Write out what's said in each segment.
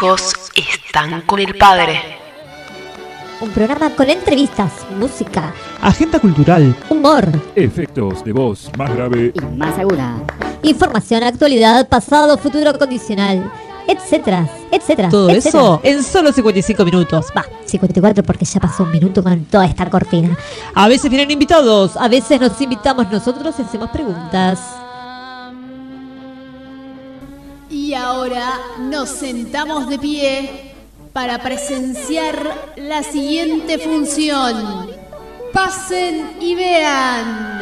hijos están con el padre. Un programa con entrevistas, música, Agenda cultural. humor, Efectos de voz más grave. y más aguda. información, actualidad, pasado, futuro condicional, etcétera, etcétera. Todo etcétera. eso en solo 55 minutos. Va, 54 porque ya pasó un minuto con toda esta cortina. A veces vienen invitados. A veces nos invitamos nosotros y hacemos preguntas. Y ahora nos sentamos de pie para presenciar la siguiente función. Pasen y vean.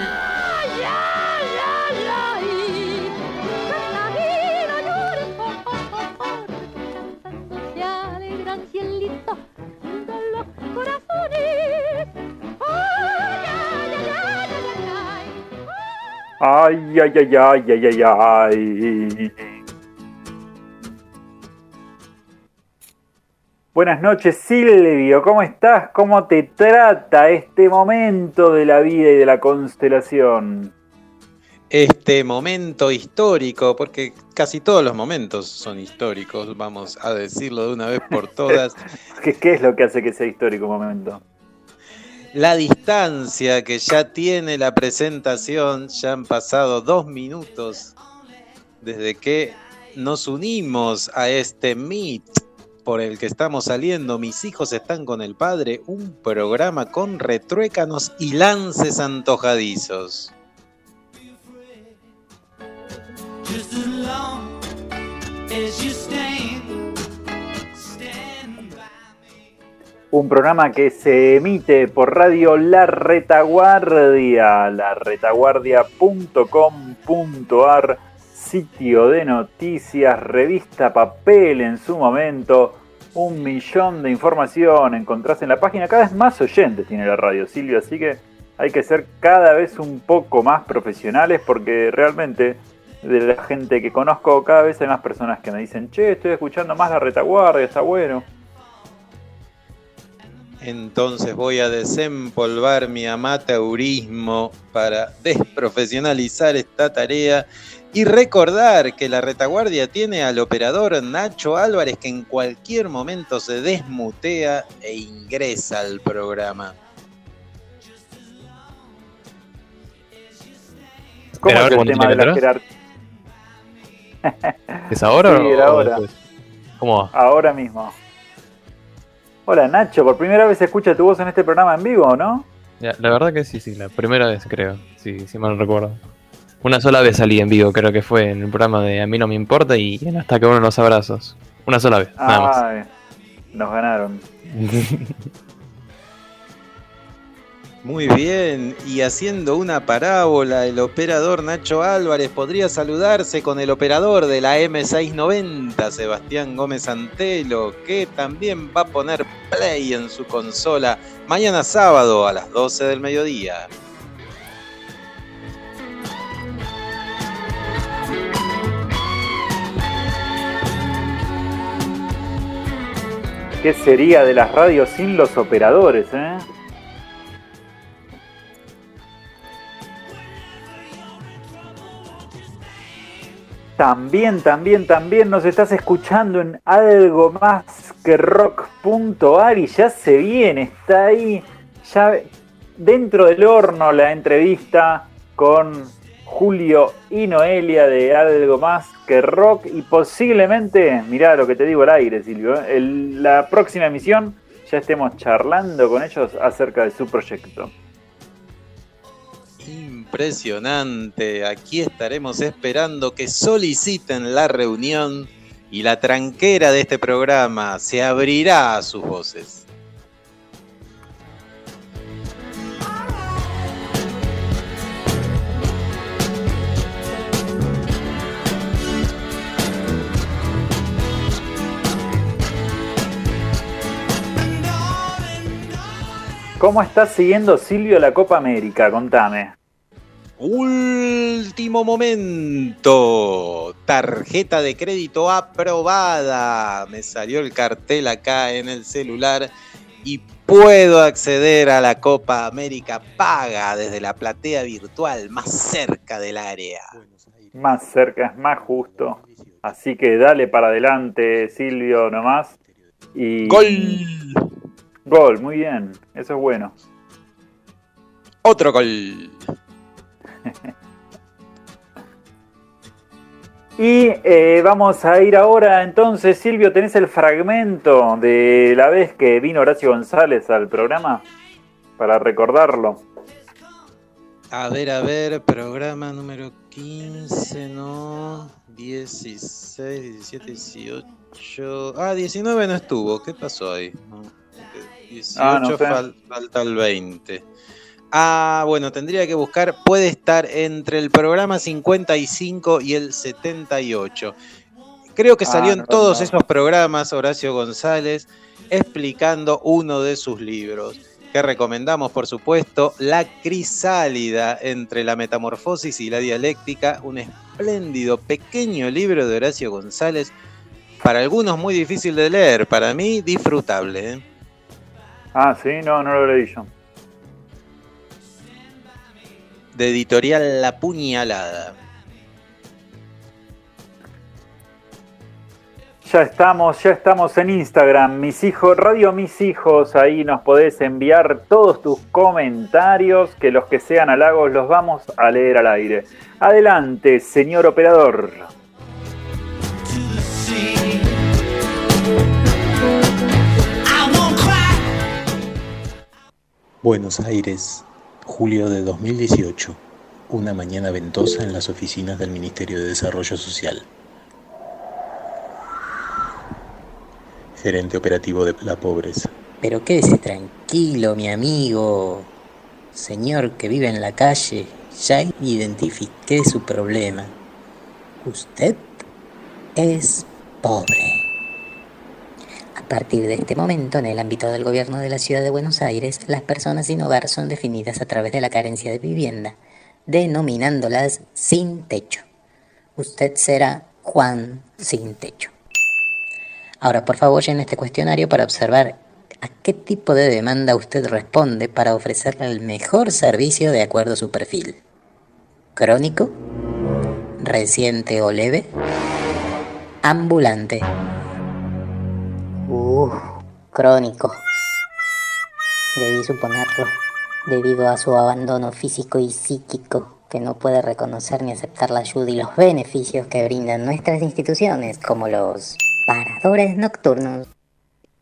Ay, ay, ay, ay, ay, ay, ay. Buenas noches Silvio, ¿cómo estás? ¿Cómo te trata este momento de la vida y de la constelación? este momento histórico, porque casi todos los momentos son históricos, vamos a decirlo de una vez por todas. ¿Qué, qué es lo que hace que sea histórico un momento? La distancia que ya tiene la presentación, ya han pasado dos minutos desde que nos unimos a este Meet por el que estamos saliendo. Mis hijos están con el padre, un programa con retruécanos y lances antojadizos. Un programa que se emite por radio La Retaguardia, laretaguardia.com.ar, sitio de noticias, revista papel en su momento, un millón de información encontrás en la página, cada vez más oyentes tiene la radio Silvio, así que hay que ser cada vez un poco más profesionales porque realmente de la gente que conozco cada vez hay más personas que me dicen, che, estoy escuchando más la retaguardia, está bueno. Entonces voy a desempolvar mi amateurismo para desprofesionalizar esta tarea y recordar que la retaguardia tiene al operador Nacho Álvarez que en cualquier momento se desmutea e ingresa al programa. ¿Cómo Pero es ahora el tema de la jerarquía? ¿Es ahora Sí, o, ahora. después? ¿Cómo va? Ahora mismo. Hola Nacho, por primera vez se escucha tu voz en este programa en vivo, ¿no? Ya, la verdad que sí, sí, la primera vez creo, sí, sí mal recuerdo. Una sola vez salí en vivo, creo que fue en el programa de A mí no me importa y en Hasta que uno los abrazos. Una sola vez, nada más. Ay, nos ganaron. Muy bien, y haciendo una parábola, el operador Nacho Álvarez podría saludarse con el operador de la M690, Sebastián Gómez Antelo, que también va a poner play en su consola mañana sábado a las 12 del mediodía. ¿Qué sería de las radios sin los operadores, eh? También, también, también nos estás escuchando en algo más que rock.ar y ya se viene, está ahí, ya dentro del horno la entrevista con Julio y Noelia de algo más que rock y posiblemente, mirá lo que te digo al aire Silvio, ¿eh? la próxima emisión ya estemos charlando con ellos acerca de su proyecto. Impresionante, aquí estaremos esperando que soliciten la reunión y la tranquera de este programa se abrirá a sus voces. ¿Cómo estás siguiendo Silvio la Copa América? Contame. Último momento. Tarjeta de crédito aprobada. Me salió el cartel acá en el celular. y puedo acceder a la Copa América paga desde la platea virtual más cerca del área. Más cerca, es más justo. Así que dale para adelante, Silvio, nomás. Y... ¡Gol! Gol, muy bien. Eso es bueno. Otro gol. Y eh, vamos a ir ahora, entonces, Silvio, ¿tenés el fragmento de la vez que vino Horacio González al programa? Para recordarlo. A ver, a ver, programa número 15, ¿no? 16, 17, 18. Ah, 19 no estuvo. ¿Qué pasó ahí? No, 18 Ah, no sé. fal- falta el 20. Ah, bueno, tendría que buscar. Puede estar entre el programa 55 y el 78. Creo que Ah, salió en todos no. esos programas Horacio González explicando uno de sus libros que recomendamos, por supuesto, La crisálida entre la metamorfosis y la dialéctica, un espléndido pequeño libro de Horacio González, para algunos muy difícil de leer, para mí disfrutable. ¿eh? Ah, sí, no, no lo leí yo. De editorial La Puñalada. Ya estamos, ya estamos en Instagram, mis hijos, Radio Mis Hijos, ahí nos podés enviar todos tus comentarios, que los que sean halagos los vamos a leer al aire. Adelante, señor operador. Buenos Aires, julio de 2018. Una mañana ventosa en las oficinas del Ministerio de Desarrollo Social. Gerente operativo de la pobreza. Pero quédese tranquilo, mi amigo. Señor que vive en la calle, ya identifiqué su problema. Usted es pobre. Partir de este momento, en el ámbito del gobierno de la ciudad de Buenos Aires, las personas sin hogar son definidas a través de la carencia de vivienda, denominándolas sin techo. Usted será Juan sin techo. Ahora, por favor, llene este cuestionario para observar a qué tipo de demanda usted responde para ofrecerle el mejor servicio de acuerdo a su perfil. ¿Crónico? ¿Reciente o leve? ¿Ambulante? Uh, crónico. Debí suponerlo, debido a su abandono físico y psíquico, que no puede reconocer ni aceptar la ayuda y los beneficios que brindan nuestras instituciones, como los paradores nocturnos.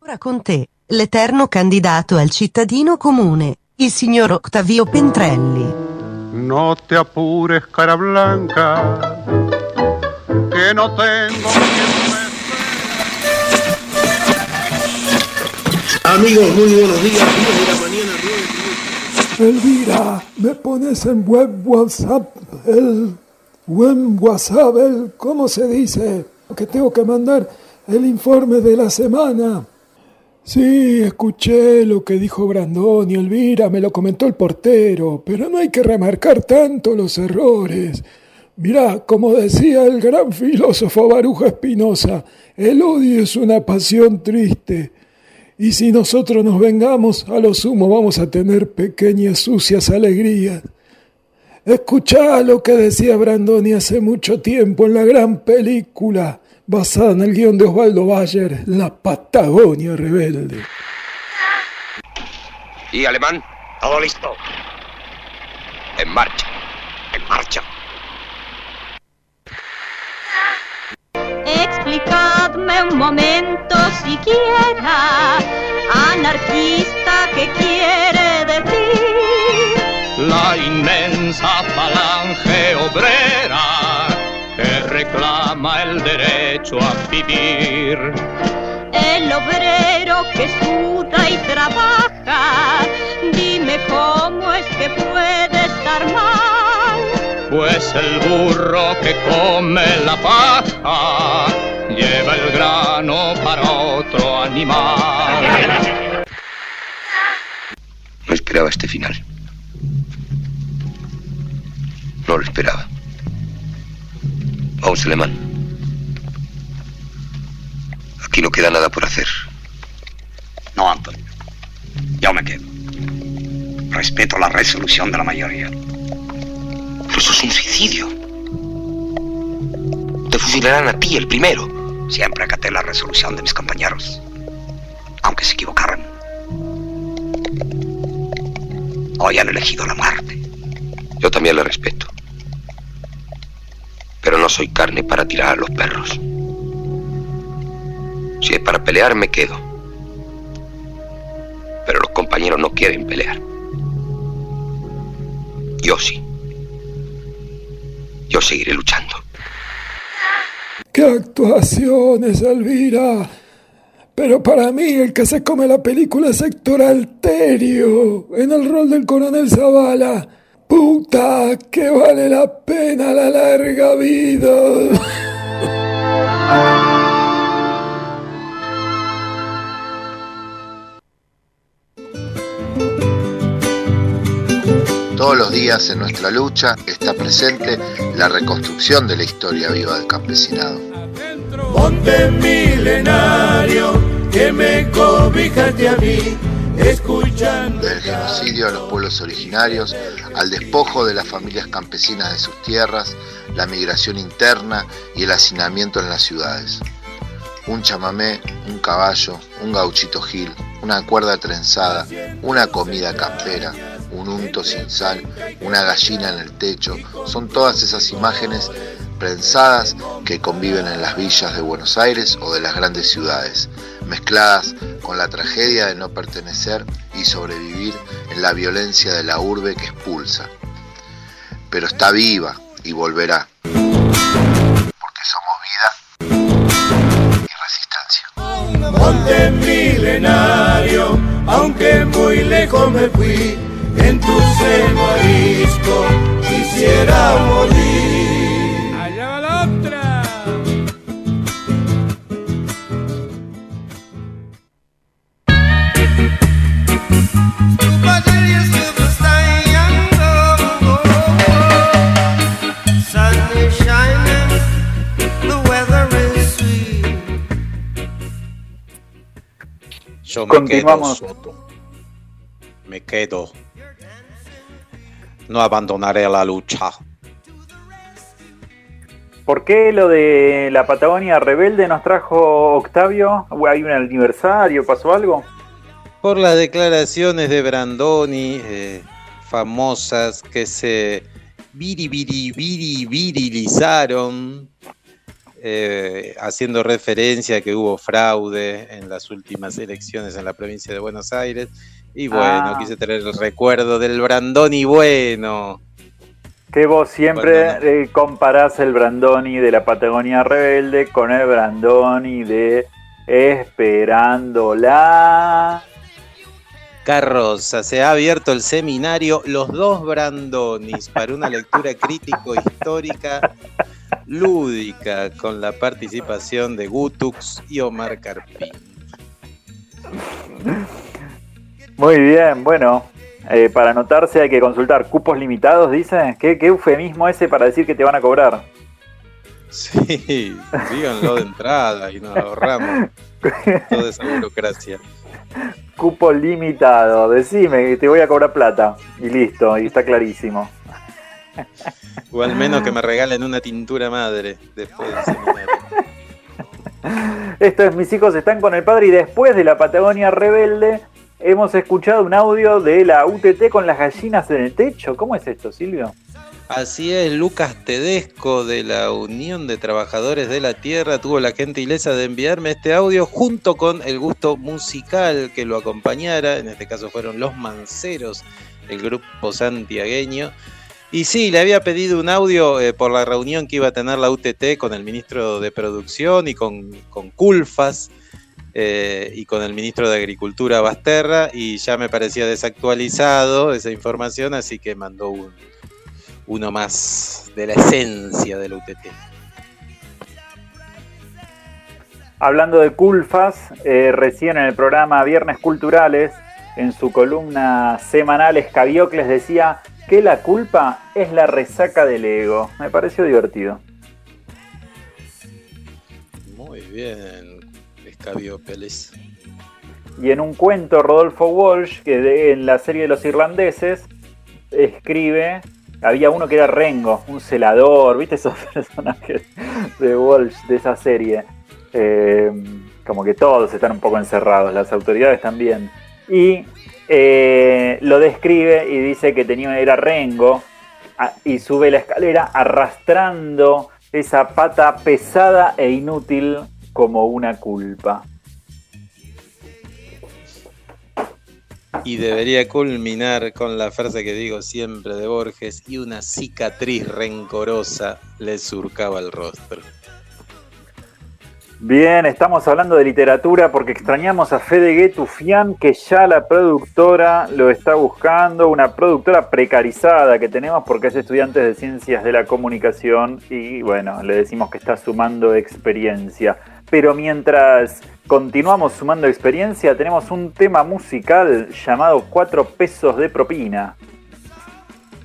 Ora con te l'eterno candidato al cittadino comune, il signor Octavio Pentrelli. No te apures, cara blanca, que no tengo Amigos, muy buenos días. 10 de la mañana, Elvira, me pones en web WhatsApp el web WhatsApp, el ¿cómo se dice? Que tengo que mandar el informe de la semana. Sí, escuché lo que dijo Brandoni, Elvira, me lo comentó el portero, pero no hay que remarcar tanto los errores. Mirá, como decía el gran filósofo Baruja Espinosa, el odio es una pasión triste. Y si nosotros nos vengamos, a lo sumo vamos a tener pequeñas sucias alegrías. Escuchá lo que decía Brandoni hace mucho tiempo en la gran película basada en el guion de Osvaldo Bayer, La Patagonia Rebelde. ¿Y alemán? Todo listo. En marcha. En marcha. Explicadme un momento siquiera, anarquista, ¿qué quiere decir? La inmensa falange obrera que reclama el derecho a vivir. El obrero que suda y trabaja, dime cómo es que puede estar mal. Pues el burro que come la paja lleva el grano para otro animal. No esperaba este final. No lo esperaba. Vamos, alemán. Aquí no queda nada por hacer. No, Anthony. Yo me quedo. Respeto la resolución de la mayoría. Pero eso es un suicidio. Te fusilarán a ti, el primero. Siempre acaté la resolución de mis compañeros, aunque se equivocaran. Hoy han elegido la muerte. Yo también le respeto. Pero no soy carne para tirar a los perros. Si es para pelear, me quedo. Pero los compañeros no quieren pelear. Yo sí. Yo seguiré luchando. ¡Qué actuaciones, Elvira! Pero para mí el que se come la película es Héctor Alterio, en el rol del coronel Zavala. ¡Puta, que vale la pena la larga vida! Todos los días en nuestra lucha está presente la reconstrucción de la historia viva del campesinado. Monte milenario que me cobijaste a mí, escuchando. Del genocidio a los pueblos originarios, al despojo de las familias campesinas de sus tierras, la migración interna y el hacinamiento en las ciudades. Un chamamé, un caballo, un gauchito gil, una cuerda trenzada, una comida campera, un unto sin sal, una gallina en el techo, son todas esas imágenes prensadas que conviven en las villas de Buenos Aires o de las grandes ciudades, mezcladas con la tragedia de no pertenecer y sobrevivir en la violencia de la urbe que expulsa. Pero está viva y volverá, porque somos vida y resistencia. Monte milenario, aunque muy lejos me fui, en tu seno quisiera morir. Yo me Continuamos. quedo, Soto. Me quedo. No abandonaré la lucha. ¿Por qué lo de la Patagonia rebelde nos trajo Octavio? ¿Hay un aniversario? ¿Pasó algo? Por las declaraciones de Brandoni, eh, famosas, que se viri, viri, viri, virilizaron, eh, haciendo referencia a que hubo fraude en las últimas elecciones en la provincia de Buenos Aires. Y bueno, Ah. quise tener el recuerdo del Brandoni bueno. Que vos siempre eh, comparás el Brandoni de la Patagonia Rebelde con el Brandoni de Esperándola. Carroza, se ha abierto el seminario Los dos Brandonis para una lectura crítico-histórica lúdica con la participación de Gutux y Omar Carpín. Muy bien, bueno. eh, para anotarse hay que consultar cupos limitados, dice. ¿Qué, qué eufemismo ese para decir que te van a cobrar? Sí, díganlo de entrada y nos ahorramos toda esa burocracia. Cupo limitado. Decime que te voy a cobrar plata. Y listo, y está clarísimo. O al menos que me regalen una tintura madre después del seminario. Esto es Mis hijos están con el padre y después de la Patagonia Rebelde hemos escuchado un audio de la UTT con las gallinas en el techo. ¿Cómo es esto, Silvio? Así es, Lucas Tedesco de la Unión de Trabajadores de la Tierra tuvo la gentileza de enviarme este audio junto con el gusto musical que lo acompañara, en este caso fueron Los Manceros, el grupo santiagueño. Y sí, le había pedido un audio eh, por la reunión que iba a tener la UTT con el ministro de Producción y con, con Culfas eh, y con el ministro de Agricultura Basterra y ya me parecía desactualizado esa información, así que mandó un, uno más de la esencia del UTT. Hablando de Culfas, eh, recién en el programa Viernes Culturales, en su columna semanal Escabiocles decía que la culpa es la resaca del ego. Me pareció divertido. Muy bien, Escabio Pérez. Y en un cuento, Rodolfo Walsh, que de- en la serie de los irlandeses, escribe, había uno que era Rengo, un celador, ¿viste esos personajes de Walsh de esa serie? Eh, como que todos están un poco encerrados, las autoridades también. Y eh, lo describe y dice que tenía, era Rengo a- y sube la escalera arrastrando esa pata pesada e inútil como una culpa. Y debería culminar con la frase que digo siempre de Borges, y una cicatriz rencorosa le surcaba el rostro. Bien, estamos hablando de literatura porque extrañamos a Fede Guetufian, que ya la productora lo está buscando, una productora precarizada que tenemos porque es estudiante de ciencias de la comunicación y bueno, le decimos que está sumando experiencia. Pero mientras continuamos sumando experiencia, tenemos un tema musical llamado Cuatro pesos de propina.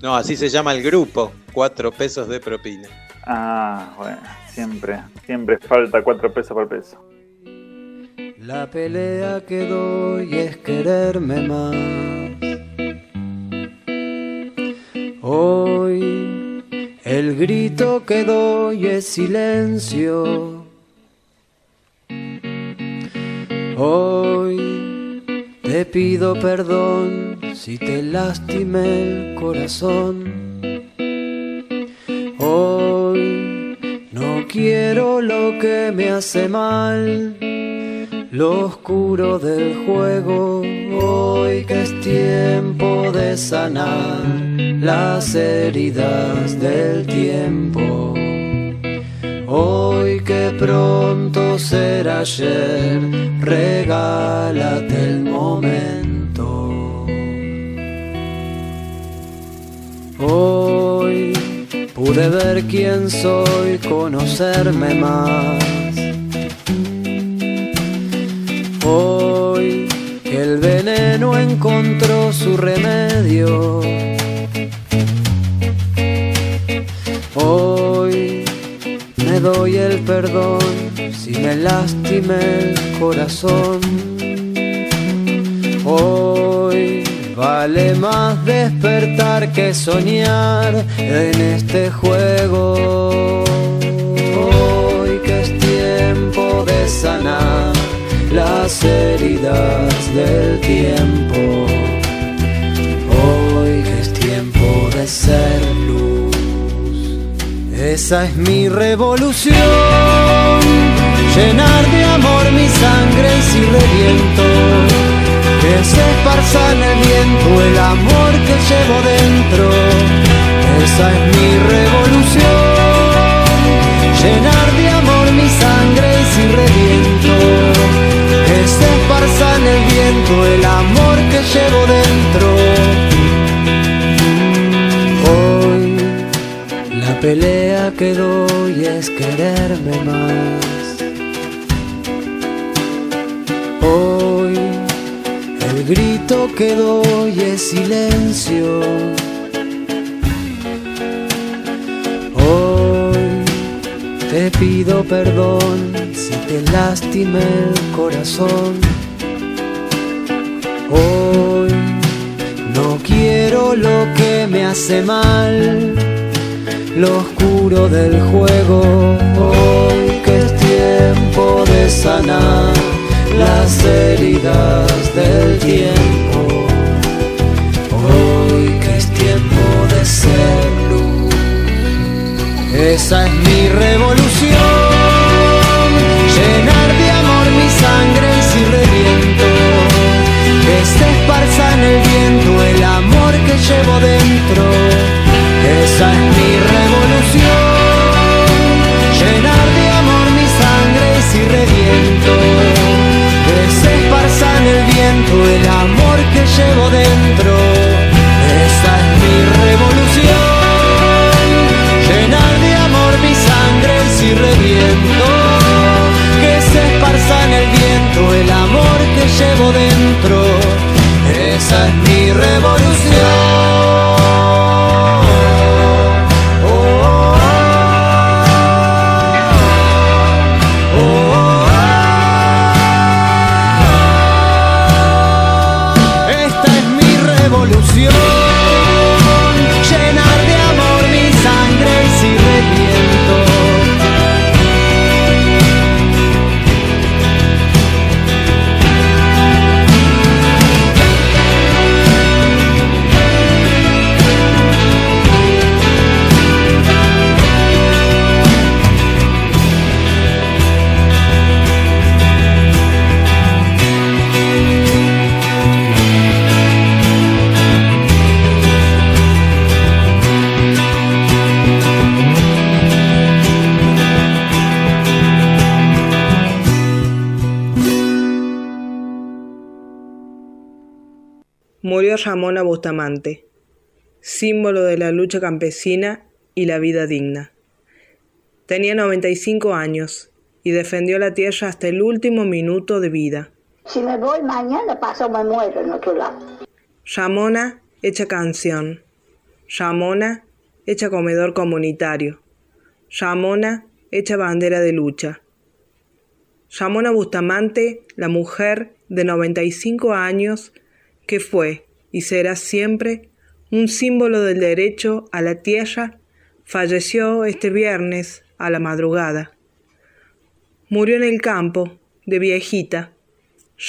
No, así se llama el grupo, cuatro pesos de propina. Ah, bueno, siempre, siempre falta cuatro pesos por peso. La pelea que doy es quererme más. Hoy el grito que doy es silencio. Hoy te pido perdón si te lastimé el corazón. Hoy quiero lo que me hace mal, lo oscuro del juego. Hoy que es tiempo de sanar las heridas del tiempo. Hoy que pronto será ayer, regálate el momento. Hoy pude ver quién soy, conocerme más. Hoy el veneno encontró su remedio. Hoy me doy el perdón si me lastimé el corazón. Hoy vale más despertar que soñar en este juego. Hoy que es tiempo de sanar las heridas del tiempo. Hoy que es tiempo de ser luz. Esa es mi revolución. Llenar de amor mi sangre si reviento. Que se esparza en el viento el amor que llevo dentro. Esa es mi revolución. Llenar de amor mi sangre si reviento. Que se esparza en el viento el amor que llevo dentro. Hoy la pelea que doy es quererme más. Que doy es silencio. Hoy te pido perdón si te lastimé el corazón. Hoy no quiero lo que me hace mal lo oscuro del juego. Hoy que es tiempo de sanar las heridas del tiempo. Llevo dentro. Esa es mi revolución. Llenar de amor mi sangre si reviento. Que se esparza en el viento el amor que llevo dentro. Esa es mi revolución. Murió Ramona Bustamante, símbolo de la lucha campesina y la vida digna. Tenía 95 años y defendió la tierra hasta el último minuto de vida. Si me voy mañana, paso me muero en otro lado. Ramona hecha canción. Ramona hecha comedor comunitario. Ramona hecha bandera de lucha. Ramona Bustamante, la mujer de 95 años que fue y será siempre un símbolo del derecho a la tierra, falleció este viernes a la madrugada. Murió en el campo, de viejita.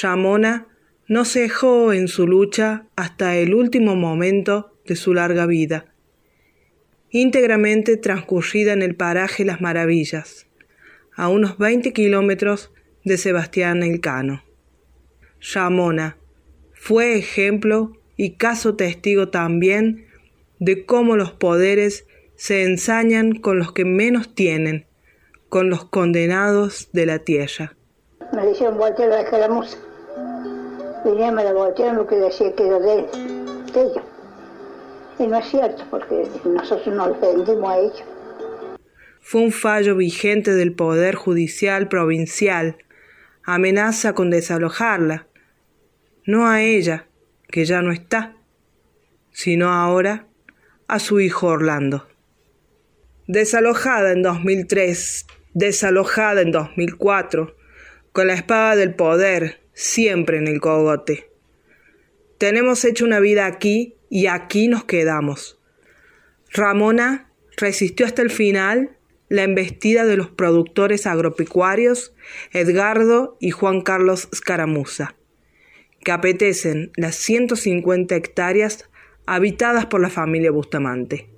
Ramona no cejó en su lucha hasta el último momento de su larga vida, íntegramente transcurrida en el paraje Las Maravillas, a unos 20 kilómetros de Sebastián Elcano. Ramona fue ejemplo y caso testigo también de cómo los poderes se ensañan con los que menos tienen, con los condenados de la tierra. Me dijeron volteo la escaramuza. Vinieron, me la voltearon lo que decía que era de, de ellos. Y no es cierto, porque nosotros vendimos a ellos. Fue un fallo vigente del Poder Judicial Provincial. Amenaza con desalojarla. No a ella, que ya no está, sino ahora a su hijo Orlando. Desalojada en 2003, desalojada en 2004, con la espada del poder siempre en el cogote. Tenemos hecho una vida aquí y aquí nos quedamos. Ramona resistió hasta el final la embestida de los productores agropecuarios Edgardo y Juan Carlos Scaramuza, que apetecen las 150 hectáreas habitadas por la familia Bustamante.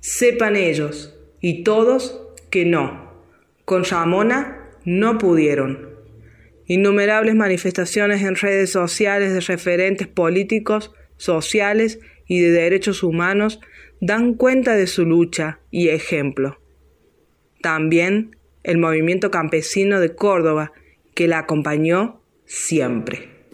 Sepan ellos y todos que no, con Ramona no pudieron. Innumerables manifestaciones en redes sociales de referentes políticos, sociales y de derechos humanos dan cuenta de su lucha y ejemplo. También el movimiento campesino de Córdoba, que la acompañó siempre.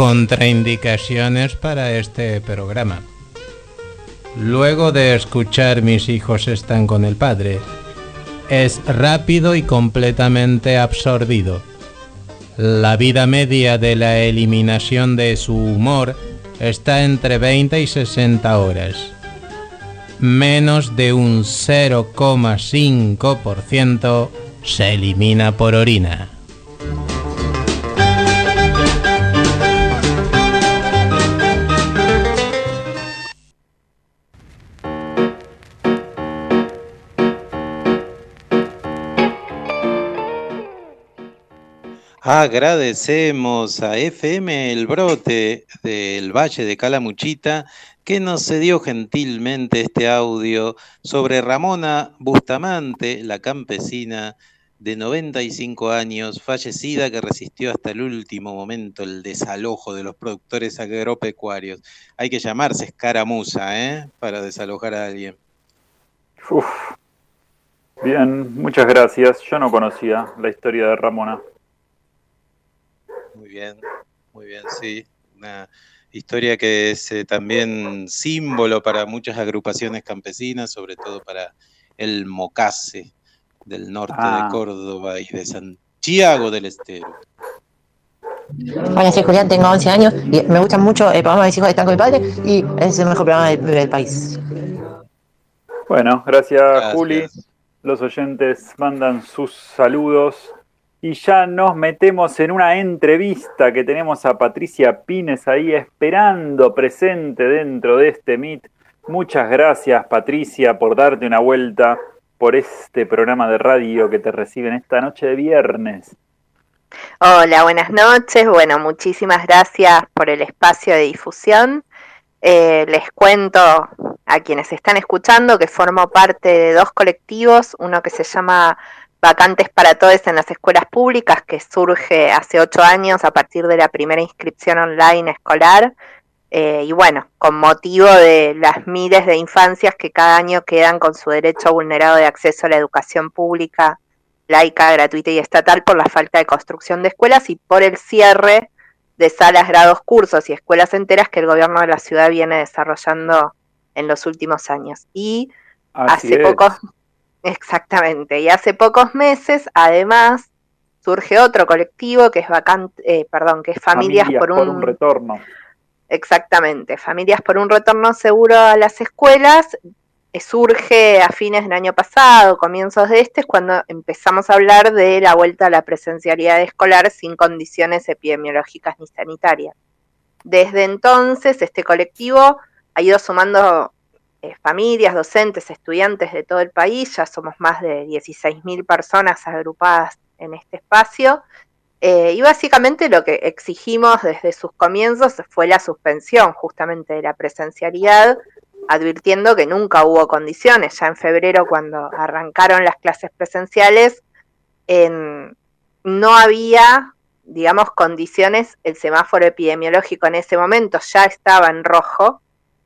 Contraindicaciones para este programa. Luego de escuchar Mis hijos están con el padre, es rápido y completamente absorbido. La vida media de la eliminación de su humor está entre 20 y 60 horas. Menos de un 0,5% se elimina por orina. Agradecemos a FM El Brote del Valle de Calamuchita que nos cedió gentilmente este audio sobre Ramona Bustamante, la campesina de 95 años, fallecida que resistió hasta el último momento el desalojo de los productores agropecuarios. Hay que llamarse escaramuza, ¿eh? Para desalojar a alguien. Uf. Bien, muchas gracias. Yo no conocía la historia de Ramona. Muy bien, muy bien, sí. Una historia que es eh, también símbolo para muchas agrupaciones campesinas, sobre todo para el Mocase del norte Ah. de Córdoba y de Santiago del Estero. Hola, soy Julián, tengo 11 años y me gusta mucho el programa de Mis hijos están con mi padre y es el mejor programa del, del país. Bueno, gracias, Juli. Los oyentes mandan sus saludos y ya nos metemos en una entrevista que tenemos a Patricia Pines ahí esperando presente dentro de este Meet. Muchas gracias, Patricia, por darte una vuelta por este programa de radio que te reciben esta noche de viernes. Hola, buenas noches. Bueno, muchísimas gracias por el espacio de difusión. Eh, les cuento a quienes están escuchando que formo parte de dos colectivos, uno que se llama Vacantes para Todos en las Escuelas Públicas, que surge hace ocho años a partir de la primera inscripción online escolar. Eh, y bueno, con motivo de las miles de infancias que cada año quedan con su derecho vulnerado de acceso a la educación pública, laica, gratuita y estatal por la falta de construcción de escuelas y por el cierre de salas, grados, cursos y escuelas enteras que el gobierno de la ciudad viene desarrollando en los últimos años. Y hace pocos, exactamente, y hace pocos meses, además, surge otro colectivo que es vacante, eh, perdón, que es familias, por, un, retorno. Exactamente, familias por un retorno seguro a las escuelas, surge a fines del año pasado, comienzos de este, es cuando empezamos a hablar de la vuelta a la presencialidad escolar sin condiciones epidemiológicas ni sanitarias. Desde entonces, este colectivo ha ido sumando eh, familias, docentes, estudiantes de todo el país, ya somos más de 16.000 personas agrupadas en este espacio, eh, y básicamente lo que exigimos desde sus comienzos fue la suspensión justamente de la presencialidad advirtiendo que nunca hubo condiciones. Ya en febrero, cuando arrancaron las clases presenciales, no había, digamos, condiciones, el semáforo epidemiológico en ese momento ya estaba en rojo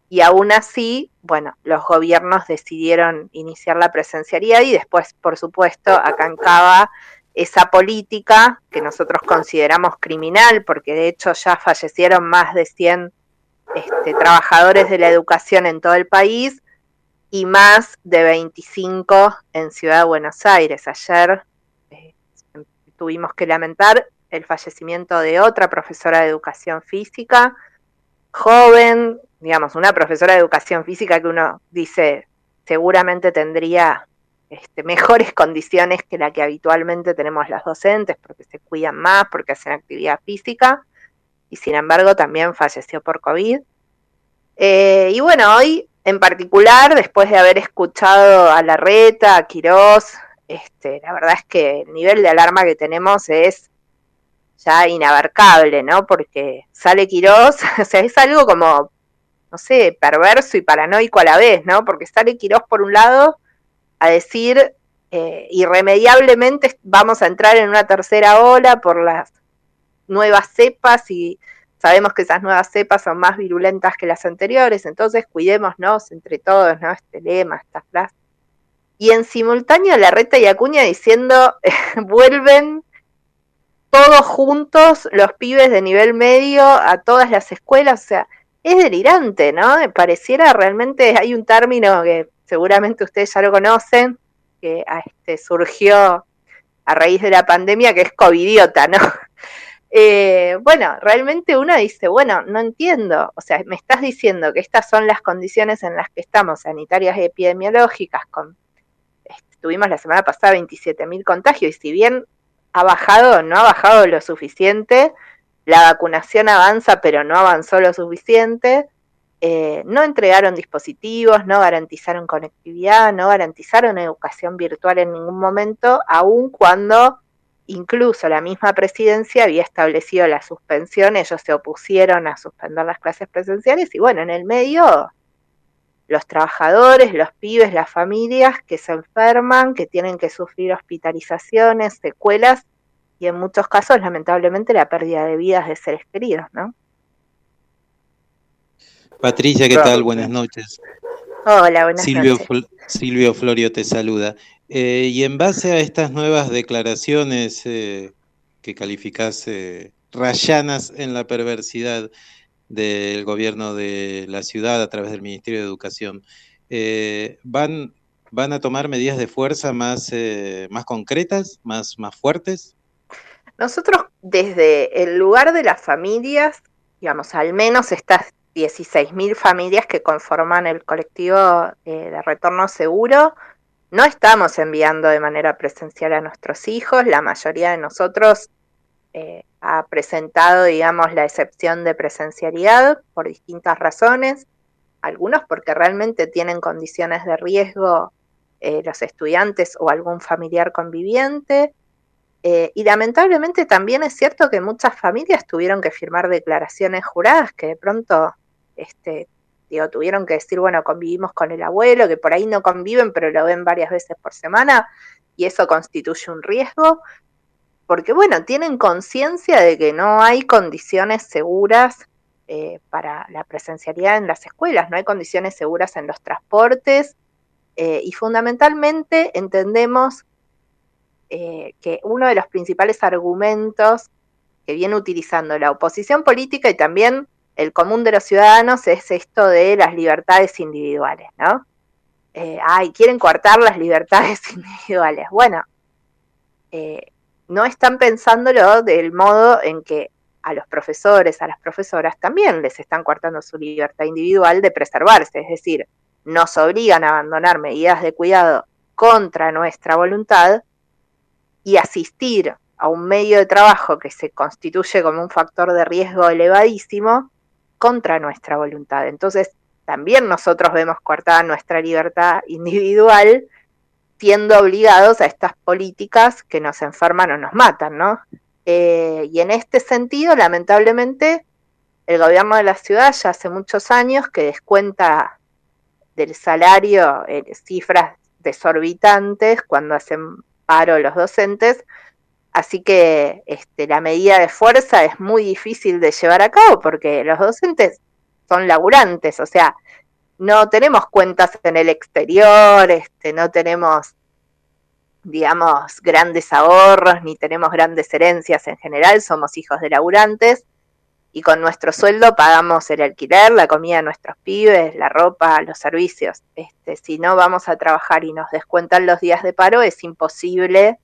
y aún así, bueno, los gobiernos decidieron iniciar la presencialidad y después, por supuesto, acancaba esa política que nosotros consideramos criminal, porque de hecho ya fallecieron más de 100 este, trabajadores de la educación en todo el país y más de 25 en Ciudad de Buenos Aires. Ayer eh, tuvimos que lamentar el fallecimiento de otra profesora de educación física, joven, digamos, una profesora de educación física que uno dice seguramente tendría este, mejores condiciones que la que habitualmente tenemos las docentes, porque se cuidan más, porque hacen actividad física y sin embargo también falleció por COVID. Eh, y bueno, hoy en particular, después de haber escuchado a Larreta, a Quirós, este, la verdad es que el nivel de alarma que tenemos es ya inabarcable, ¿no? Porque sale Quirós, o sea, es algo como, no sé, perverso y paranoico a la vez, ¿no? Porque sale Quirós por un lado a decir eh, irremediablemente vamos a entrar en una tercera ola por las nuevas cepas y sabemos que esas nuevas cepas son más virulentas que las anteriores, entonces cuidémonos entre todos, ¿no? Este lema, esta frase. Y en simultáneo la reta y Acuña diciendo, vuelven todos juntos los pibes de nivel medio a todas las escuelas, o sea, es delirante, ¿no? Pareciera realmente, hay un término que seguramente ustedes ya lo conocen, que este, surgió a raíz de la pandemia, que es covidiota, ¿no? Eh, bueno, realmente uno dice, bueno, no entiendo, o sea, me estás diciendo que estas son las condiciones en las que estamos, sanitarias y epidemiológicas, este, tuvimos la semana pasada 27.000 contagios y si bien ha bajado, no ha bajado lo suficiente, la vacunación avanza, pero no avanzó lo suficiente, eh, no entregaron dispositivos, no garantizaron conectividad, no garantizaron educación virtual en ningún momento, aun cuando Incluso la misma presidencia había establecido la suspensión, ellos se opusieron a suspender las clases presenciales y bueno, en el medio los trabajadores, los pibes, las familias que se enferman, que tienen que sufrir hospitalizaciones, secuelas y en muchos casos lamentablemente la pérdida de vidas de seres queridos, ¿no? Patricia, ¿qué tal? Buenas noches. Hola, buenas Silvio, noches. Silvio Florio te saluda. Eh, y en base a estas nuevas declaraciones eh, que calificás eh, rayanas en la perversidad del gobierno de la ciudad a través del Ministerio de Educación, ¿van, ¿van a tomar medidas de fuerza más, más concretas, más, más fuertes? Nosotros desde el lugar de las familias, digamos, al menos estas 16.000 familias que conforman el colectivo de retorno seguro, no estamos enviando de manera presencial a nuestros hijos, la mayoría de nosotros eh, ha presentado, digamos, la excepción de presencialidad por distintas razones, algunos porque realmente tienen condiciones de riesgo eh, los estudiantes o algún familiar conviviente, eh, y lamentablemente también es cierto que muchas familias tuvieron que firmar declaraciones juradas que de pronto este, digo, tuvieron que decir, bueno, convivimos con el abuelo, que por ahí no conviven, pero lo ven varias veces por semana, y eso constituye un riesgo, porque bueno, tienen conciencia de que no hay condiciones seguras eh, para la presencialidad en las escuelas, no hay condiciones seguras en los transportes, eh, y fundamentalmente entendemos eh, que uno de los principales argumentos que viene utilizando la oposición política y también el común de los ciudadanos es esto de las libertades individuales, ¿no? Ay, quieren cortar las libertades individuales. Bueno, eh, no están pensándolo del modo en que a los profesores, a las profesoras también les están cortando su libertad individual de preservarse, es decir, nos obligan a abandonar medidas de cuidado contra nuestra voluntad y asistir a un medio de trabajo que se constituye como un factor de riesgo elevadísimo contra nuestra voluntad. Entonces, también nosotros vemos cortada nuestra libertad individual siendo obligados a estas políticas que nos enferman o nos matan, ¿no? Eh, y en este sentido, lamentablemente, el gobierno de la ciudad ya hace muchos años que descuenta del salario eh, cifras desorbitantes cuando hacen paro los docentes, así que este, la medida de fuerza es muy difícil de llevar a cabo porque los docentes son laburantes, o sea, no tenemos cuentas en el exterior, este, no tenemos, digamos, grandes ahorros, ni tenemos grandes herencias en general, somos hijos de laburantes, y con nuestro sueldo pagamos el alquiler, la comida de nuestros pibes, la ropa, los servicios. Este, si no vamos a trabajar y nos descuentan los días de paro, es imposible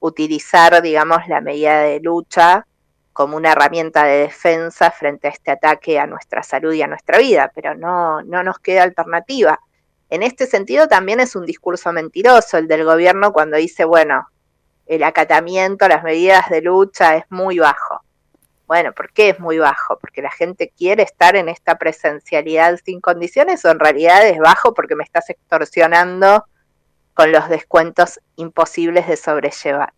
utilizar, digamos, la medida de lucha como una herramienta de defensa frente a este ataque a nuestra salud y a nuestra vida, pero no, no nos queda alternativa. En este sentido también es un discurso mentiroso el del gobierno cuando dice, bueno, el acatamiento, las medidas de lucha es muy bajo. Bueno, ¿por qué es muy bajo? ¿Porque la gente quiere estar en esta presencialidad sin condiciones o en realidad es bajo porque me estás extorsionando con los descuentos imposibles de sobrellevar?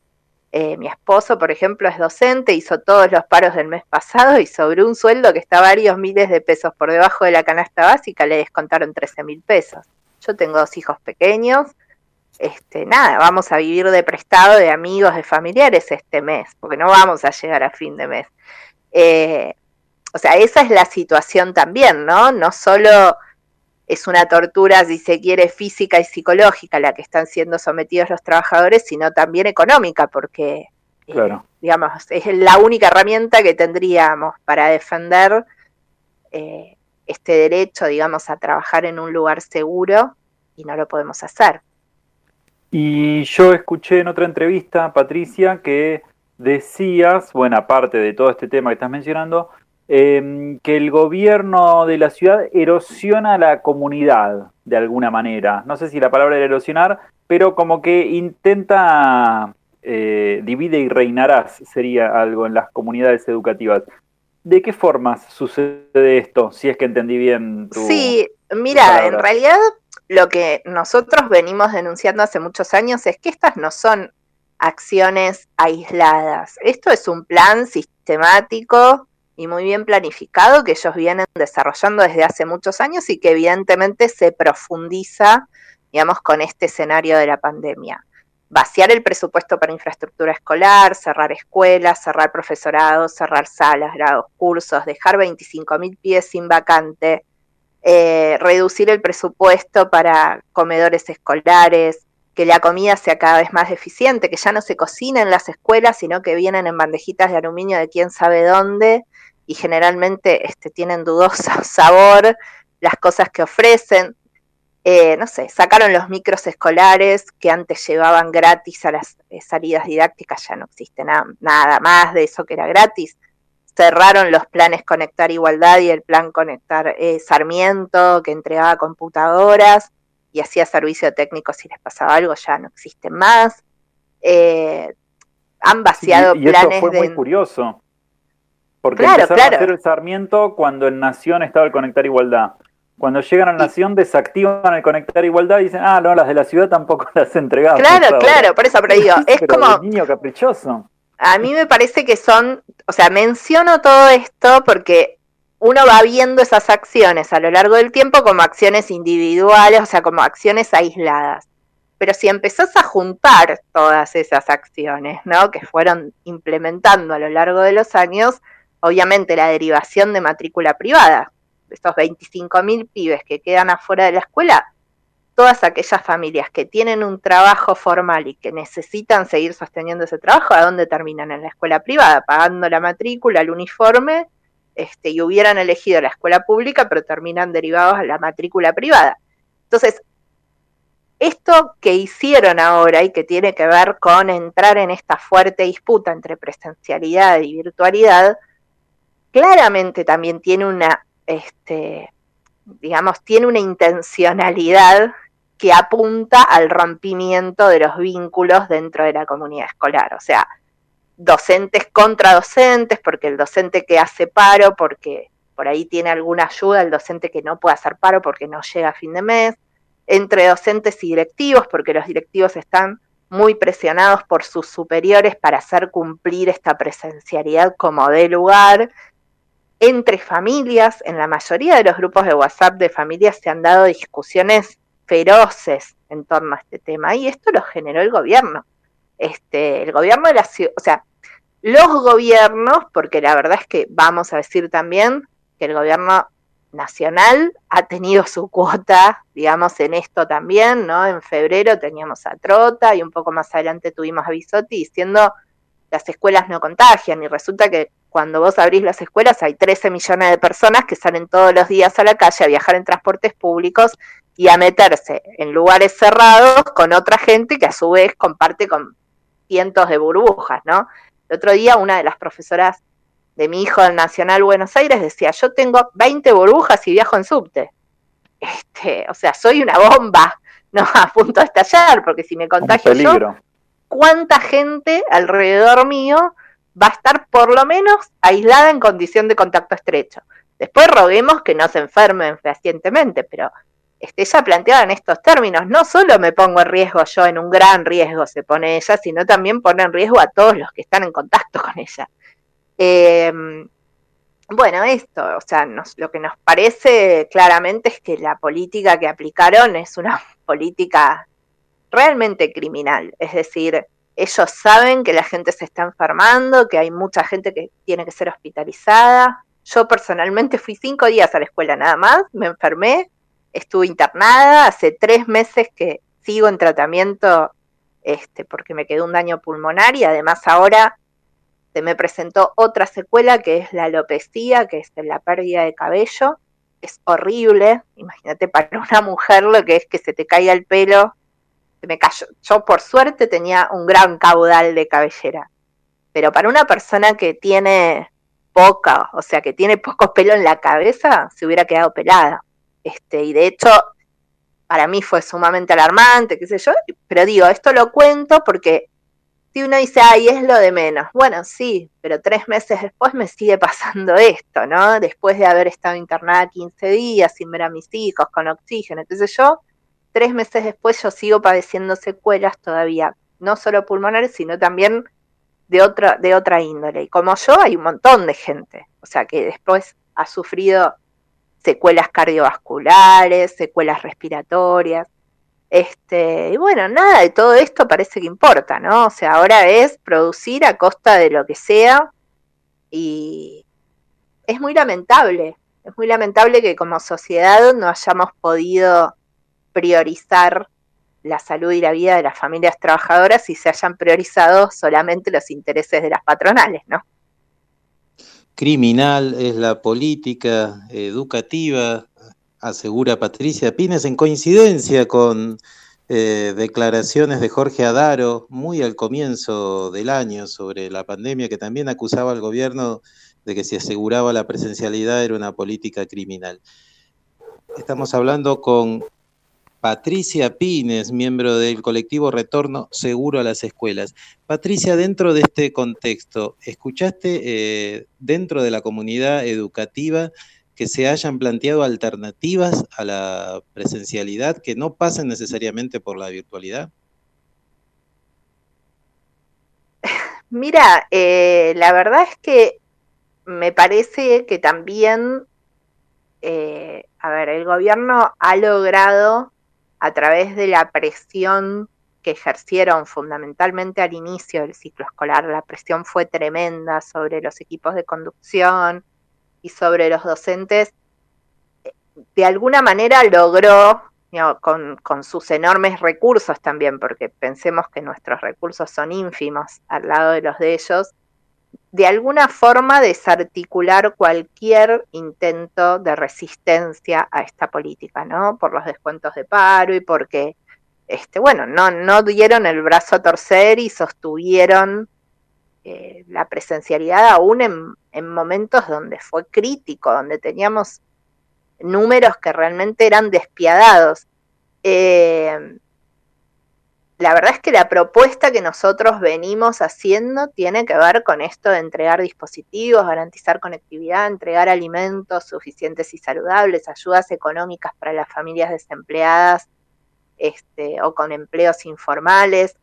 Eh, mi esposo, por ejemplo, es docente, hizo todos los paros del mes pasado y sobre un sueldo que está varios miles de pesos por debajo de la canasta básica le descontaron 13 mil pesos. Yo tengo dos hijos pequeños, este, nada, vamos a vivir de prestado de amigos, de familiares este mes, porque no vamos a llegar a fin de mes. Eh, o sea, esa es la situación también, ¿no? No solo es una tortura, si se quiere, física y psicológica la que están siendo sometidos los trabajadores, sino también económica, porque, eh, digamos, es la única herramienta que tendríamos para defender eh, este derecho, digamos, a trabajar en un lugar seguro y no lo podemos hacer. Y yo escuché en otra entrevista, Patricia, que decías, bueno, aparte de todo este tema que estás mencionando, em, que el gobierno de la ciudad erosiona la comunidad de alguna manera. No sé si la palabra era erosionar, pero como que intenta eh, divide y reinarás, sería algo en las comunidades educativas. ¿De qué formas sucede esto? Si es que entendí bien tu. Sí, mira, en realidad lo que nosotros venimos denunciando hace muchos años es que estas no son acciones aisladas. Esto es un plan sistemático y muy bien planificado que ellos vienen desarrollando desde hace muchos años y que evidentemente se profundiza, digamos, con este escenario de la pandemia. Vaciar el presupuesto para infraestructura escolar, cerrar escuelas, cerrar profesorado, cerrar salas, grados, cursos, dejar 25.000 pies sin vacante, eh, reducir el presupuesto para comedores escolares, que la comida sea cada vez más eficiente, que ya no se cocina en las escuelas, sino que vienen en bandejitas de aluminio de quién sabe dónde y generalmente este, tienen dudoso sabor las cosas que ofrecen. Eh, no sé, sacaron los micros escolares que antes llevaban gratis a las eh, salidas didácticas, ya no existe nada más de eso que era gratis. Cerraron los planes Conectar Igualdad y el plan Conectar eh, Sarmiento, que entregaba computadoras y hacía servicio técnico si les pasaba algo, ya no existe más. Eh, han vaciado y, planes eso fue muy curioso. Porque empezaron a hacer el Sarmiento cuando en Nación estaba el Conectar Igualdad. Cuando llegan a Nación desactivan el Conectar Igualdad y dicen, ah, no, las de la ciudad tampoco las entregamos. Claro, claro, por eso, pero digo, es como... niño caprichoso. A mí me parece que son, o sea, menciono todo esto porque uno va viendo esas acciones a lo largo del tiempo como acciones individuales, o sea, como acciones aisladas. Pero si empezás a juntar todas esas acciones, ¿no? Que fueron implementando a lo largo de los años, obviamente la derivación de matrícula privada, estos 25.000 pibes que quedan afuera de la escuela, todas aquellas familias que tienen un trabajo formal y que necesitan seguir sosteniendo ese trabajo, ¿a dónde terminan? En la escuela privada, pagando la matrícula, el uniforme este, y hubieran elegido la escuela pública, pero terminan derivados a la matrícula privada. Entonces, esto que hicieron ahora y que tiene que ver con entrar en esta fuerte disputa entre presencialidad y virtualidad, claramente también tiene una, este, digamos, tiene una intencionalidad que apunta al rompimiento de los vínculos dentro de la comunidad escolar. O sea, docentes contra docentes, porque el docente que hace paro, porque por ahí tiene alguna ayuda, el docente que no puede hacer paro porque no llega a fin de mes, entre docentes y directivos, porque los directivos están muy presionados por sus superiores para hacer cumplir esta presencialidad como de lugar. Entre familias, en la mayoría de los grupos de WhatsApp de familias se han dado discusiones feroces en torno a este tema y esto lo generó el gobierno. Este, el gobierno de la ciudad, o sea, los gobiernos, porque la verdad es que vamos a decir también que el gobierno nacional ha tenido su cuota, digamos, en esto también, ¿no? En febrero teníamos a Trota y un poco más adelante tuvimos a Bisotti diciendo las escuelas no contagian y resulta que cuando vos abrís las escuelas hay 13 millones de personas que salen todos los días a la calle a viajar en transportes públicos y a meterse en lugares cerrados con otra gente que a su vez comparte con cientos de burbujas, ¿no? El otro día una de las profesoras de mi hijo del Nacional Buenos Aires decía, yo tengo 20 burbujas y viajo en subte. Este, o sea, soy una bomba, no a punto de estallar, porque si me contagio yo, ¿cuánta gente alrededor mío va a estar por lo menos aislada en condición de contacto estrecho? Después roguemos que no se enfermen fehacientemente, pero este, ella planteada en estos términos, no solo me pongo en riesgo yo, en un gran riesgo se pone ella, sino también pone en riesgo a todos los que están en contacto con ella. Em, bueno, esto, o sea, lo que nos parece claramente es que la política que aplicaron es una política realmente criminal, es decir, ellos saben que la gente se está enfermando, que hay mucha gente que tiene que ser hospitalizada. Yo personalmente fui cinco días a la escuela nada más, me enfermé, estuve internada, hace tres meses que sigo en tratamiento este, porque me quedó un daño pulmonar y además ahora se me presentó otra secuela que es la alopecia, que es la pérdida de cabello. Es horrible, imagínate para una mujer lo que es que se te caiga el pelo. Me cayó. Yo por suerte tenía un gran caudal de cabellera, pero para una persona que tiene poca, o sea, que tiene poco pelo en la cabeza, se hubiera quedado pelada. Este, y de hecho, para mí fue sumamente alarmante, qué sé yo, pero digo, esto lo cuento porque si uno dice, ay, es lo de menos, bueno, sí, pero tres meses después me sigue pasando esto, ¿no? Después de haber estado internada 15 días sin ver a mis hijos, con oxígeno, entonces yo, tres meses después yo sigo padeciendo secuelas todavía, no solo pulmonares, sino también de otra, de otra índole. Y como yo, hay un montón de gente, o sea, que después ha sufrido secuelas cardiovasculares, secuelas respiratorias. Este, y bueno, nada de todo esto parece que importa, ¿no? O sea, ahora es producir a costa de lo que sea y es muy lamentable, es muy lamentable que como sociedad no hayamos podido priorizar la salud y la vida de las familias trabajadoras y se hayan priorizado solamente los intereses de las patronales, ¿no? criminal es la política educativa, asegura Patricia Pines, en coincidencia con eh, declaraciones de Jorge Adaro muy al comienzo del año sobre la pandemia, que también acusaba al gobierno de que si aseguraba la presencialidad era una política criminal. Estamos hablando con Patricia Pines, miembro del colectivo Retorno Seguro a las Escuelas. Patricia, dentro de este contexto, ¿escuchaste eh, dentro de la comunidad educativa que se hayan planteado alternativas a la presencialidad que no pasen necesariamente por la virtualidad? Mira, eh, la verdad es que me parece que también eh, a ver, el gobierno ha logrado, a través de la presión que ejercieron fundamentalmente al inicio del ciclo escolar, la presión fue tremenda sobre los equipos de conducción y sobre los docentes, de alguna manera logró, con, con, sus enormes recursos también, porque pensemos que nuestros recursos son ínfimos al lado de los de ellos, de alguna forma desarticular cualquier intento de resistencia a esta política, ¿no? Por los descuentos de paro y porque, este, bueno, no, no dieron el brazo a torcer y sostuvieron eh, la presencialidad aún en, en, momentos donde fue crítico, donde teníamos números que realmente eran despiadados. Eh, la verdad es que la propuesta que nosotros venimos haciendo tiene que ver con esto de entregar dispositivos, garantizar conectividad, entregar alimentos suficientes y saludables, ayudas económicas para las familias desempleadas este, o con empleos informales,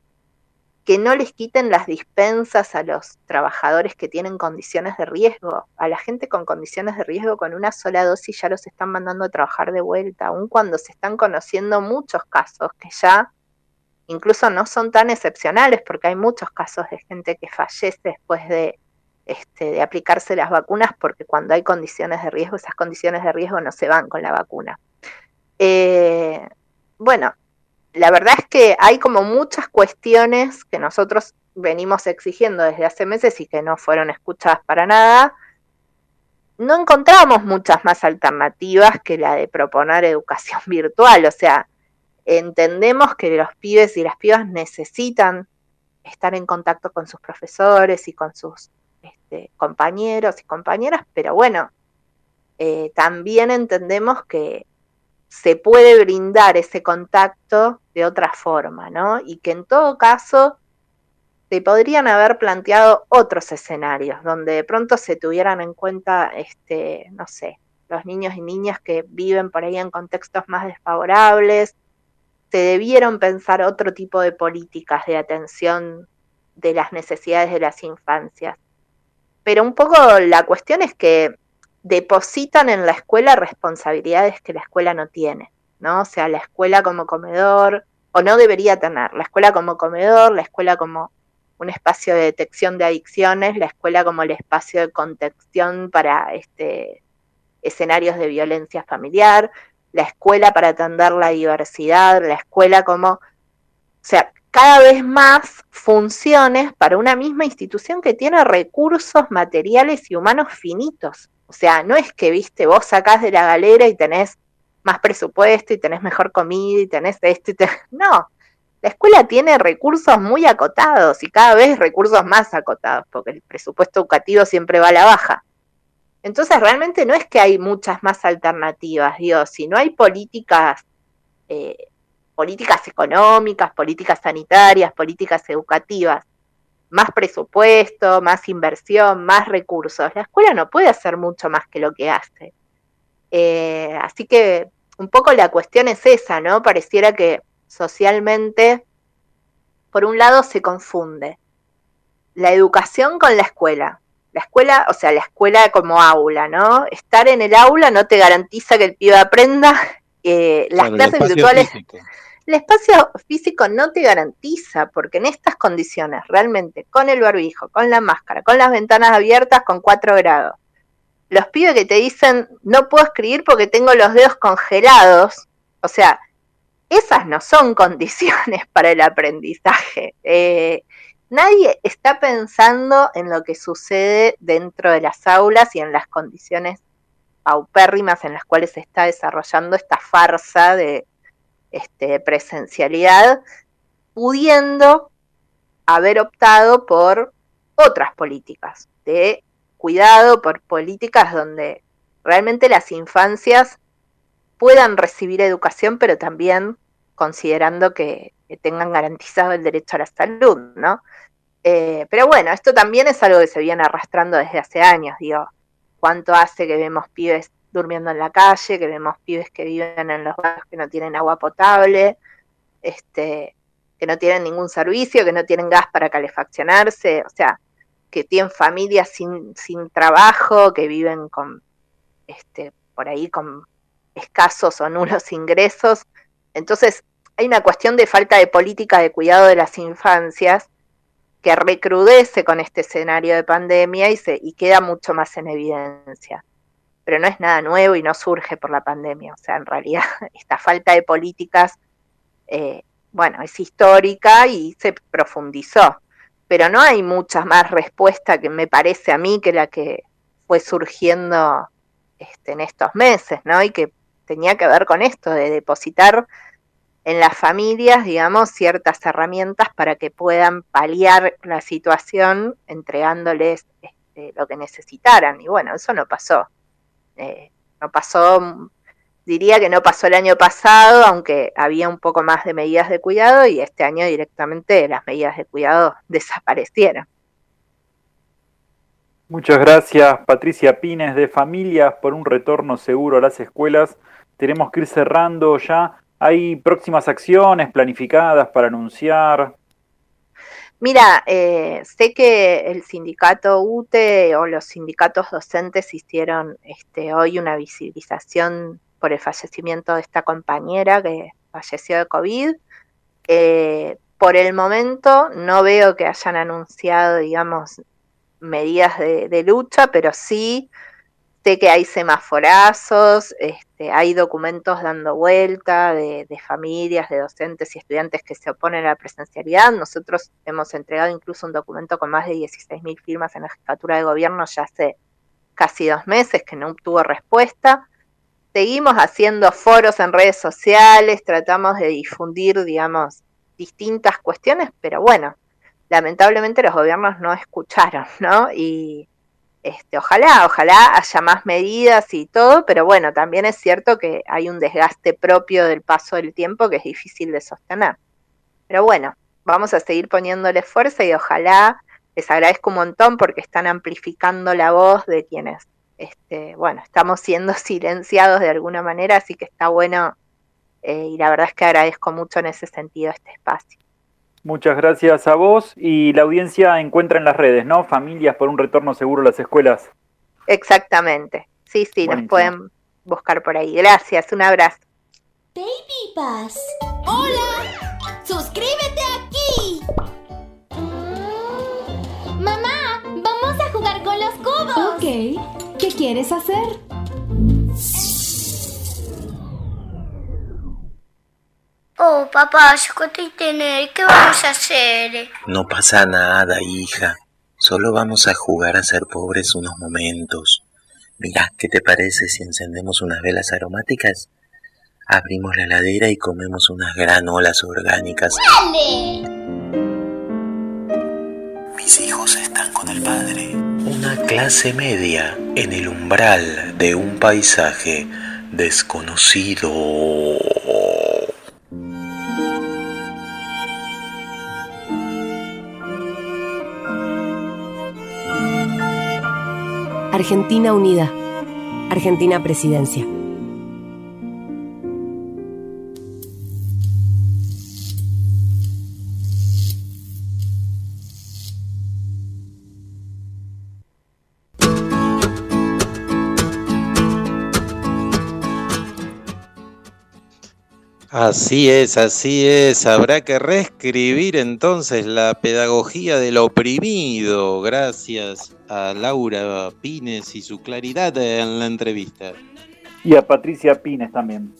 que no les quiten las dispensas a los trabajadores que tienen condiciones de riesgo. A la gente con condiciones de riesgo con una sola dosis ya los están mandando a trabajar de vuelta, aun cuando se están conociendo muchos casos que ya incluso no son tan excepcionales porque hay muchos casos de gente que fallece después de, este, de aplicarse las vacunas porque cuando hay condiciones de riesgo, esas condiciones de riesgo no se van con la vacuna. Eh, bueno, la verdad es que hay como muchas cuestiones que nosotros venimos exigiendo desde hace meses y que no fueron escuchadas para nada. No encontramos muchas más alternativas que la de proponer educación virtual, o sea, entendemos que los pibes y las pibas necesitan estar en contacto con sus profesores y con sus este, compañeros y compañeras, pero bueno, eh, también entendemos que se puede brindar ese contacto de otra forma, ¿no? Y que en todo caso se podrían haber planteado otros escenarios donde de pronto se tuvieran en cuenta, este, no sé, los niños y niñas que viven por ahí en contextos más desfavorables, se debieron pensar otro tipo de políticas de atención de las necesidades de las infancias. Pero un poco la cuestión es que depositan en la escuela responsabilidades que la escuela no tiene, ¿no? O sea, la escuela como comedor, o no debería tener, la escuela como comedor, la escuela como un espacio de detección de adicciones, la escuela como el espacio de contención para este, escenarios de violencia familiar, la escuela para atender la diversidad, la escuela como, o sea, cada vez más funciones para una misma institución que tiene recursos materiales y humanos finitos. O sea, no es que, viste, vos sacás de la galera y tenés más presupuesto y tenés mejor comida y tenés esto y. No, la escuela tiene recursos muy acotados y cada vez recursos más acotados, porque el presupuesto educativo siempre va a la baja. Entonces realmente no es que hay muchas más alternativas, Dios, si no hay políticas, eh, políticas económicas, políticas sanitarias, políticas educativas, más presupuesto, más inversión, más recursos. La escuela no puede hacer mucho más que lo que hace. Eh, así que un poco la cuestión es esa, ¿no? Pareciera que socialmente, por un lado, se confunde la educación con la escuela la escuela, o sea, la escuela como aula, ¿no? Estar en el aula no te garantiza que el pibe aprenda. Eh, las clases virtuales. El espacio físico no te garantiza, porque en estas condiciones, realmente, con el barbijo, con la máscara, con las ventanas abiertas, con 4 grados, los pibes que te dicen, no puedo escribir porque tengo los dedos congelados, o sea, esas no son condiciones para el aprendizaje. Eh, nadie está pensando en lo que sucede dentro de las aulas y en las condiciones paupérrimas en las cuales se está desarrollando esta farsa de este, presencialidad, pudiendo haber optado por otras políticas de cuidado, por políticas donde realmente las infancias puedan recibir educación, pero también considerando que, que tengan garantizado el derecho a la salud, ¿no? Eh, pero bueno, esto también es algo que se viene arrastrando desde hace años, digo, cuánto hace que vemos pibes durmiendo en la calle, que vemos pibes que viven en los barrios que no tienen agua potable, este, que no tienen ningún servicio, que no tienen gas para calefaccionarse, o sea, que tienen familias sin, sin trabajo, que viven con, este, por ahí con escasos o nulos ingresos. Entonces, hay una cuestión de falta de política de cuidado de las infancias que recrudece con este escenario de pandemia y, se, y queda mucho más en evidencia. Pero no es nada nuevo y no surge por la pandemia. O sea, en realidad esta falta de políticas, eh, bueno, es histórica y se profundizó. Pero no hay muchas más respuestas que me parece a mí que la que fue surgiendo este, en estos meses, ¿no? Y que tenía que ver con esto, de depositar en las familias, digamos, ciertas herramientas para que puedan paliar la situación entregándoles este, lo que necesitaran. Y bueno, eso no pasó. Eh, no pasó, diría que no pasó el año pasado, aunque había un poco más de medidas de cuidado y este año directamente las medidas de cuidado desaparecieron. Muchas gracias, Patricia Pines, de Familias por un retorno seguro a las escuelas. Tenemos que ir cerrando ya. ¿Hay próximas acciones planificadas para anunciar? Mira, eh, sé que el sindicato UTE o los sindicatos docentes hicieron este, hoy una visibilización por el fallecimiento de esta compañera que falleció de COVID. Eh, por el momento no veo que hayan anunciado, digamos, medidas de, de lucha, pero sí sé que hay semaforazos, este, hay documentos dando vuelta de, familias, de docentes y estudiantes que se oponen a la presencialidad. Nosotros hemos entregado incluso un documento con más de 16.000 firmas en la jefatura de gobierno ya hace casi dos meses que no obtuvo respuesta. Seguimos haciendo foros en redes sociales, tratamos de difundir, digamos, distintas cuestiones, pero bueno, lamentablemente los gobiernos no escucharon, ¿no? Y este, ojalá, ojalá haya más medidas y todo, pero bueno, también es cierto que hay un desgaste propio del paso del tiempo que es difícil de sostener. Pero bueno, vamos a seguir poniéndole fuerza y ojalá les agradezco un montón porque están amplificando la voz de quienes, este, bueno, estamos siendo silenciados de alguna manera, así que está bueno eh, y la verdad es que agradezco mucho en ese sentido este espacio. Muchas gracias a vos y la audiencia encuentra en las redes, ¿no? Familias por un retorno seguro a las escuelas. Exactamente. Sí, sí, nos pueden buscar por ahí. Gracias, un abrazo. Baby Bus. Hola, suscríbete aquí. Mamá, vamos a jugar con los cubos. Ok, ¿qué quieres hacer? Oh, papá, conté tener, ¿qué vamos a hacer? No pasa nada, hija. Solo vamos a jugar a ser pobres unos momentos. Mira, ¿qué te parece si encendemos unas velas aromáticas? Abrimos la ladera y comemos unas granolas orgánicas. ¡Dale! Mis hijos están con el padre. Una clase media en el umbral de un paisaje desconocido. Argentina Unida. Argentina Presidencia. Así es, así es. Habrá que reescribir entonces la pedagogía del oprimido. Gracias a Laura Pines y su claridad en la entrevista. Y a Patricia Pines también.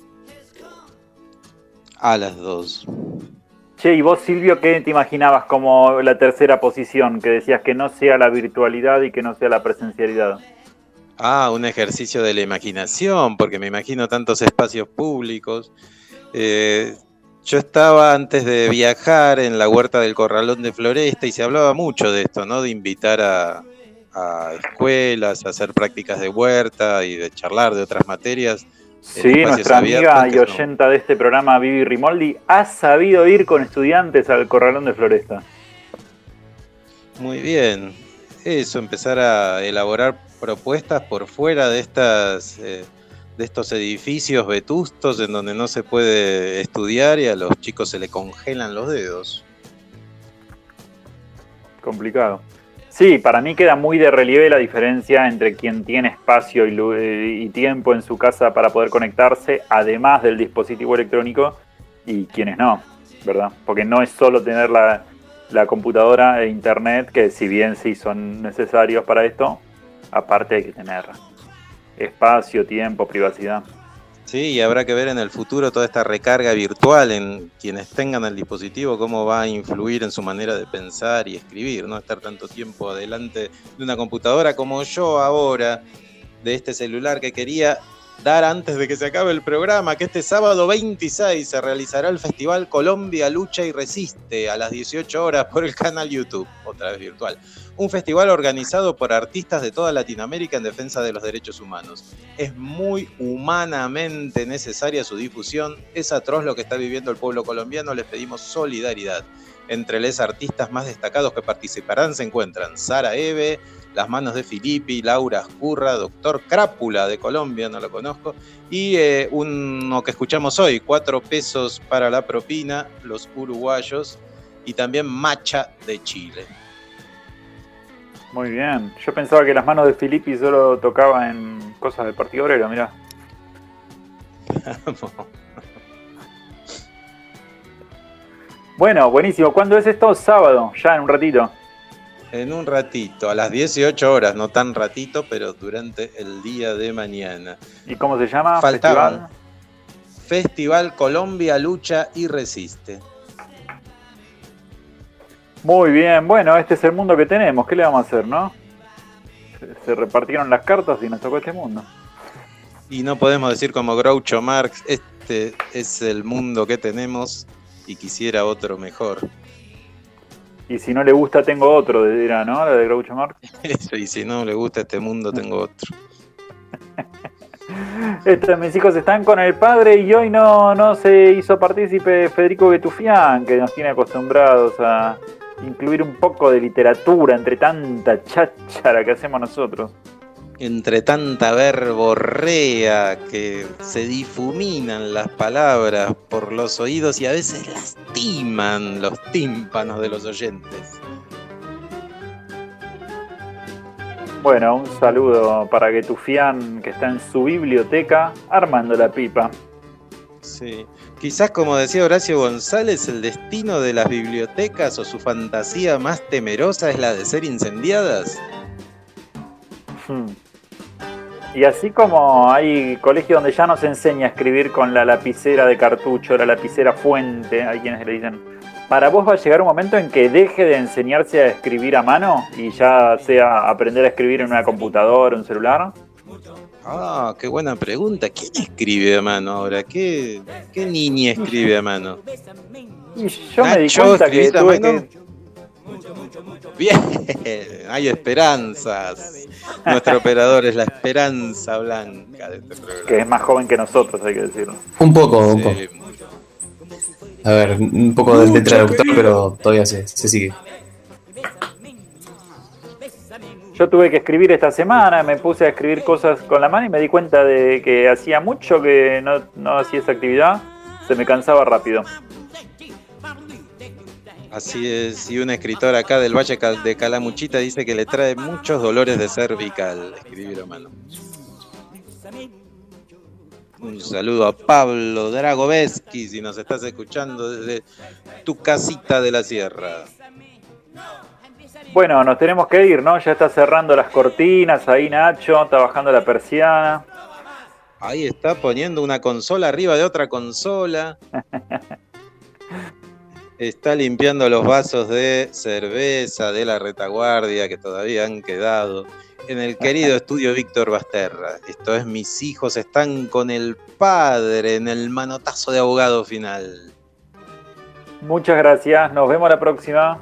A las dos. Che, y vos Silvio, ¿qué te imaginabas como la tercera posición? Que decías que no sea la virtualidad y que no sea la presencialidad. Ah, un ejercicio de la imaginación, porque me imagino tantos espacios públicos eh, yo estaba antes de viajar en la huerta del Corralón de Floresta y se hablaba mucho de esto, ¿no? De invitar a, escuelas, a hacer prácticas de huerta y de charlar de otras materias. Sí, nuestra amiga y oyenta de este programa, Vivi Rimoldi, ha sabido ir con estudiantes al Corralón de Floresta. Muy bien. Eso, empezar a elaborar propuestas por fuera de estas... Eh, de estos edificios vetustos en donde no se puede estudiar y a los chicos se le congelan los dedos. Complicado. Sí, para mí queda muy de relieve la diferencia entre quien tiene espacio y, y tiempo en su casa para poder conectarse, además del dispositivo electrónico, y quienes no, ¿verdad? Porque no es solo tener la, la computadora e internet, que si bien sí son necesarios para esto, aparte hay que tener espacio, tiempo, privacidad. Sí, y habrá que ver en el futuro toda esta recarga virtual en quienes tengan el dispositivo, cómo va a influir en su manera de pensar y escribir, no estar tanto tiempo adelante de una computadora como yo ahora, de este celular que quería dar antes de que se acabe el programa, que este sábado 26 se realizará el Festival Colombia Lucha y Resiste a las 18 horas por el canal YouTube, otra vez virtual. Un festival organizado por artistas de toda Latinoamérica en defensa de los derechos humanos. Es muy humanamente necesaria su difusión. Es atroz lo que está viviendo el pueblo colombiano. Les pedimos solidaridad. Entre los artistas más destacados que participarán se encuentran Sara Eve, Las Manos de Filippi, Laura Ascurra, Doctor Crápula de Colombia, no lo conozco, y eh, uno que escuchamos hoy, Cuatro pesos para la propina, los uruguayos, y también Macha de Chile. Muy bien. Yo pensaba que las manos de Filippi solo tocaba en cosas del Partido Obrero, mirá. Bueno, buenísimo. ¿Cuándo es esto? Sábado, ya en un ratito. En un ratito, a las 18 horas, no tan ratito, pero durante el día de mañana. ¿Y cómo se llama? Faltaban. Festival. Festival Colombia Lucha y Resiste. Muy bien, bueno, este es el mundo que tenemos. ¿Qué le vamos a hacer, no? Se, se repartieron las cartas y nos tocó este mundo. Y no podemos decir como Groucho Marx, este es el mundo que tenemos y quisiera otro mejor. Y si no le gusta, tengo otro, dirá, ¿no? La de Groucho Marx. Y si no le gusta este mundo, tengo otro. Estos mis hijos están con el padre y hoy no, no se hizo partícipe Federico Betufián, que nos tiene acostumbrados a incluir un poco de literatura entre tanta cháchara que hacemos nosotros. Entre tanta verborrea que se difuminan las palabras por los oídos y a veces lastiman los tímpanos de los oyentes. Bueno, un saludo para Getufián, que está en su biblioteca armando la pipa. Sí. Quizás como decía Horacio González, el destino de las bibliotecas o su fantasía más temerosa es la de ser incendiadas. Hmm. Y así como hay colegios donde ya no se enseña a escribir con la lapicera de cartucho, la lapicera fuente, hay quienes le dicen, ¿para vos va a llegar un momento en que deje de enseñarse a escribir a mano y ya sea aprender a escribir en una computadora, un celular? Ah, qué buena pregunta. ¿Quién escribe a mano ahora? ¿Qué, qué niña escribe a mano? Y yo me di Nacho, cuenta que ¿escribís a tuve que... Bien, hay esperanzas. Nuestro operador es la esperanza blanca de este programa. que es más joven que nosotros, hay que decirlo. Un poco, un poco. Sí. A ver, un poco de, de traductor, pero todavía se, se sigue. Yo tuve que escribir esta semana, me puse a escribir cosas con la mano y me di cuenta de que hacía mucho que no, no hacía esa actividad, se me cansaba rápido. Así es, y una escritora acá del Valle de Calamuchita dice que le trae muchos dolores de cervical escribir mano. Un saludo a Pablo Dragoveski, si nos estás escuchando desde tu casita de la sierra. Bueno, nos tenemos que ir, ¿no? Ya está cerrando las cortinas, ahí Nacho, está bajando la persiana. Ahí está poniendo una consola arriba de otra consola. está limpiando los vasos de cerveza de la retaguardia que todavía han quedado en el querido estudio Víctor Basterra. Esto es Mis hijos están con el padre en el manotazo de abogado final. Muchas gracias, nos vemos la próxima.